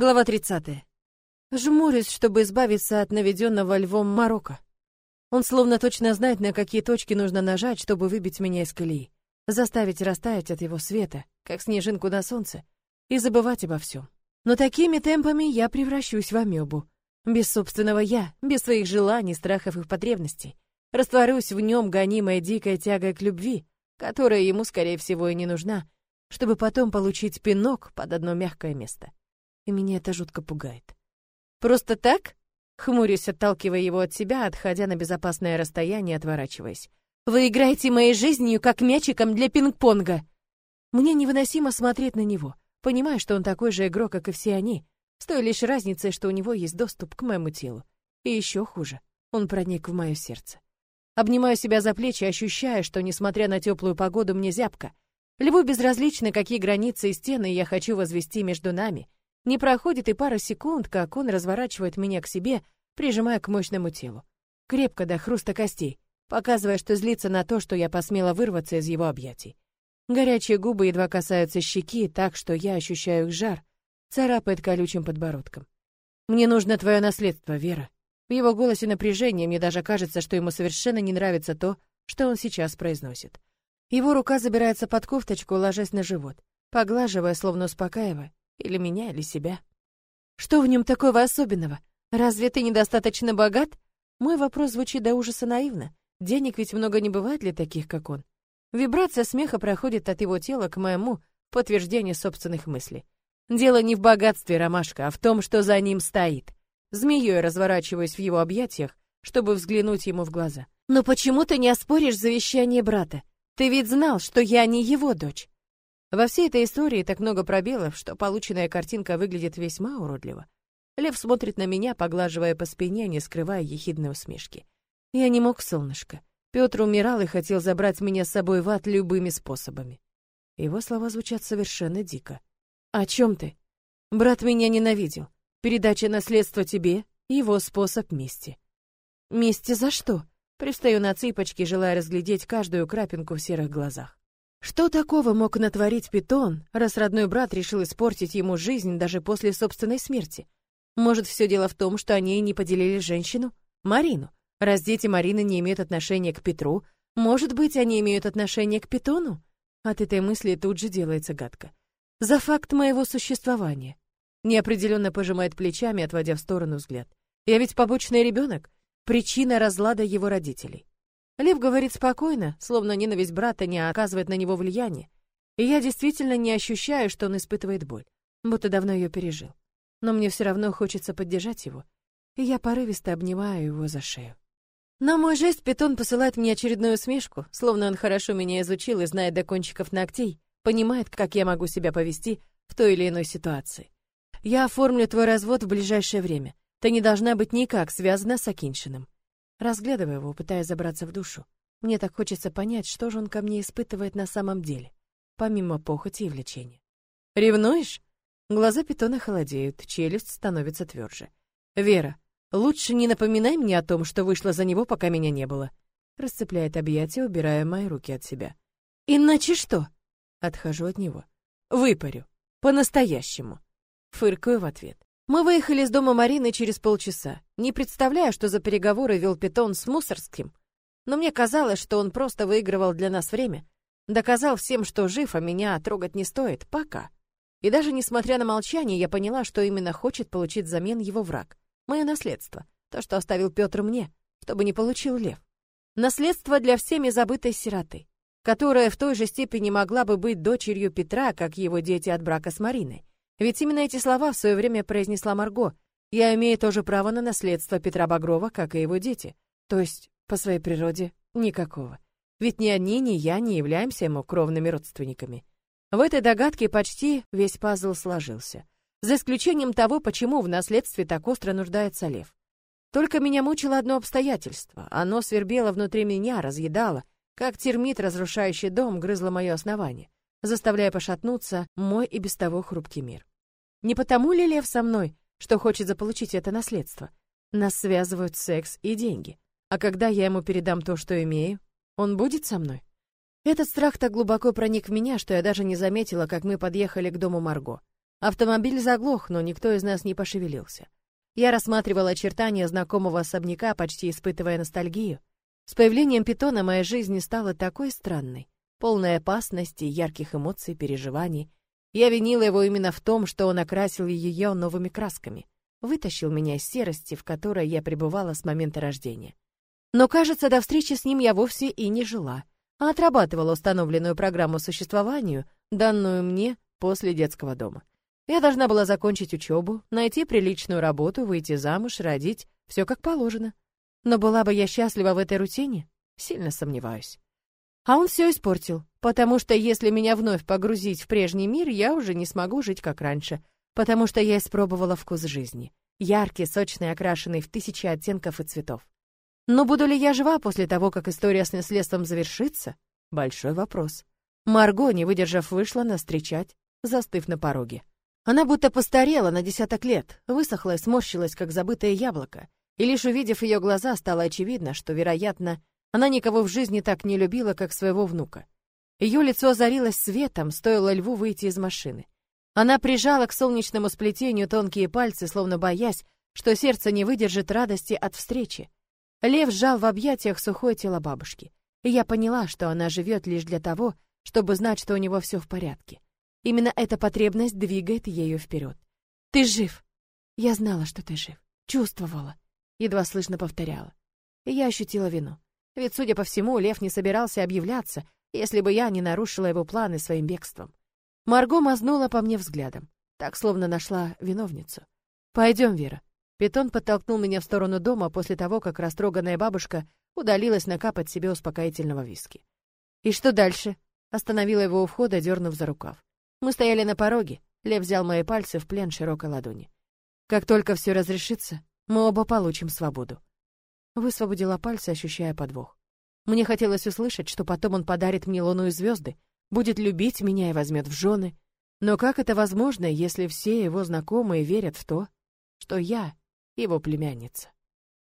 Глава 30. Жмурюсь, чтобы избавиться от наведенного львом морока. Он словно точно знает, на какие точки нужно нажать, чтобы выбить меня из колеи, заставить растаять от его света, как снежинку на солнце, и забывать обо всем. Но такими темпами я превращусь в амебу. Без собственного «я», без своих желаний, страхов и потребностей. Растворюсь в нем, гонимая дикой тягой к любви, которая ему, скорее всего, и не нужна, чтобы потом получить пинок под одно мягкое место и меня это жутко пугает. «Просто так?» Хмурюсь, отталкивая его от себя, отходя на безопасное расстояние, отворачиваясь. «Вы играете моей жизнью, как мячиком для пинг-понга!» Мне невыносимо смотреть на него, понимая, что он такой же игрок, как и все они, с той лишь разницей, что у него есть доступ к моему телу. И еще хуже, он проник в мое сердце. Обнимаю себя за плечи, ощущая, что, несмотря на теплую погоду, мне зябко. Льву безразлично, какие границы и стены я хочу возвести между нами — не проходит и пара секунд, как он разворачивает меня к себе, прижимая к мощному телу. Крепко до хруста костей, показывая, что злится на то, что я посмела вырваться из его объятий. Горячие губы едва касаются щеки, так что я ощущаю их жар, царапает колючим подбородком. «Мне нужно твое наследство, Вера». В его голосе напряжение, мне даже кажется, что ему совершенно не нравится то, что он сейчас произносит. Его рука забирается под кофточку, ложась на живот, поглаживая, словно успокаивая, или меня, или себя. Что в нем такого особенного? Разве ты недостаточно богат? Мой вопрос звучит до ужаса наивно. Денег ведь много не бывает для таких, как он. Вибрация смеха проходит от его тела к моему, подтверждение собственных мыслей. Дело не в богатстве, Ромашка, а в том, что за ним стоит. Змеей разворачиваюсь в его объятиях, чтобы взглянуть ему в глаза. Но почему ты не оспоришь завещание брата? Ты ведь знал, что я не его дочь. Во всей этой истории так много пробелов, что полученная картинка выглядит весьма уродливо. Лев смотрит на меня, поглаживая по спине, не скрывая ехидной усмешки. Я не мог, солнышко. Петр умирал и хотел забрать меня с собой в ад любыми способами. Его слова звучат совершенно дико. «О чем ты? Брат меня ненавидел. Передача наследства тебе — его способ мести». «Мести за что?» Пристаю на цыпочки, желая разглядеть каждую крапинку в серых глазах. Что такого мог натворить Питон, раз родной брат решил испортить ему жизнь даже после собственной смерти? Может, все дело в том, что они не поделили женщину? Марину. Раз дети Марины не имеют отношения к Петру, может быть, они имеют отношение к Питону? От этой мысли тут же делается гадко. За факт моего существования. Неопределенно пожимает плечами, отводя в сторону взгляд. Я ведь побочный ребенок, причина разлада его родителей. Лев говорит спокойно, словно ненависть брата не оказывает на него влияния. И я действительно не ощущаю, что он испытывает боль, будто давно ее пережил. Но мне все равно хочется поддержать его, и я порывисто обнимаю его за шею. На мой жест питон посылает мне очередную смешку, словно он хорошо меня изучил и знает до кончиков ногтей, понимает, как я могу себя повести в той или иной ситуации. Я оформлю твой развод в ближайшее время. Ты не должна быть никак связана с Акиншиным. Разглядывая его, пытаясь забраться в душу. Мне так хочется понять, что же он ко мне испытывает на самом деле, помимо похоти и влечения. «Ревнуешь?» Глаза питона холодеют, челюсть становится тверже. «Вера, лучше не напоминай мне о том, что вышла за него, пока меня не было». Расцепляет объятия, убирая мои руки от себя. «Иначе что?» Отхожу от него. «Выпарю. По-настоящему». Фыркаю в ответ. Мы выехали из дома Марины через полчаса. Не представляю, что за переговоры вел Питон с Мусорским, но мне казалось, что он просто выигрывал для нас время. Доказал всем, что жив, а меня трогать не стоит, пока. И даже несмотря на молчание, я поняла, что именно хочет получить взамен его враг. Мое наследство. То, что оставил Петр мне, чтобы не получил Лев. Наследство для всеми забытой сироты, которая в той же степени могла бы быть дочерью Петра, как его дети от брака с Мариной. Ведь именно эти слова в свое время произнесла Марго. Я имею то же право на наследство Петра Багрова, как и его дети. То есть, по своей природе, никакого. Ведь ни они, ни я не являемся ему кровными родственниками. В этой догадке почти весь пазл сложился. За исключением того, почему в наследстве так остро нуждается лев. Только меня мучило одно обстоятельство. Оно свербело внутри меня, разъедало, как термит, разрушающий дом, грызло мое основание, заставляя пошатнуться мой и без того хрупкий мир. Не потому ли Лев со мной, что хочет заполучить это наследство? Нас связывают секс и деньги. А когда я ему передам то, что имею, он будет со мной? Этот страх так глубоко проник в меня, что я даже не заметила, как мы подъехали к дому Марго. Автомобиль заглох, но никто из нас не пошевелился. Я рассматривала очертания знакомого особняка, почти испытывая ностальгию. С появлением питона моя жизнь стала такой странной, полной опасности, ярких эмоций, переживаний. Я винила его именно в том, что он окрасил ее новыми красками, вытащил меня из серости, в которой я пребывала с момента рождения. Но, кажется, до встречи с ним я вовсе и не жила, а отрабатывала установленную программу существованию, данную мне после детского дома. Я должна была закончить учебу, найти приличную работу, выйти замуж, родить, все как положено. Но была бы я счастлива в этой рутине? Сильно сомневаюсь. А он все испортил, потому что если меня вновь погрузить в прежний мир, я уже не смогу жить как раньше, потому что я испробовала вкус жизни, яркий, сочный, окрашенный в тысячи оттенков и цветов. Но буду ли я жива после того, как история с наследством завершится? Большой вопрос. Марго, не выдержав, вышла нас встречать, застыв на пороге. Она будто постарела на десяток лет, высохла и сморщилась, как забытое яблоко. И лишь увидев ее глаза, стало очевидно, что, вероятно, она никого в жизни так не любила, как своего внука. Ее лицо озарилось светом, стоило льву выйти из машины. Она прижала к солнечному сплетению тонкие пальцы, словно боясь, что сердце не выдержит радости от встречи. Лев сжал в объятиях сухое тело бабушки. И я поняла, что она живет лишь для того, чтобы знать, что у него все в порядке. Именно эта потребность двигает ею вперед. «Ты жив!» Я знала, что ты жив. Чувствовала. Едва слышно повторяла. И я ощутила вину. Ведь, судя по всему, Лев не собирался объявляться, если бы я не нарушила его планы своим бегством. Марго мазнула по мне взглядом, так словно нашла виновницу. «Пойдем, Вера». Питон подтолкнул меня в сторону дома после того, как растроганная бабушка удалилась накапать себе успокоительного виски. «И что дальше?» Остановила его у входа, дернув за рукав. Мы стояли на пороге. Лев взял мои пальцы в плен широкой ладони. Как только все разрешится, мы оба получим свободу. Высвободила пальцы, ощущая подвох. Мне хотелось услышать, что потом он подарит мне луну и звезды, будет любить меня и возьмет в жены. Но как это возможно, если все его знакомые верят в то, что я его племянница?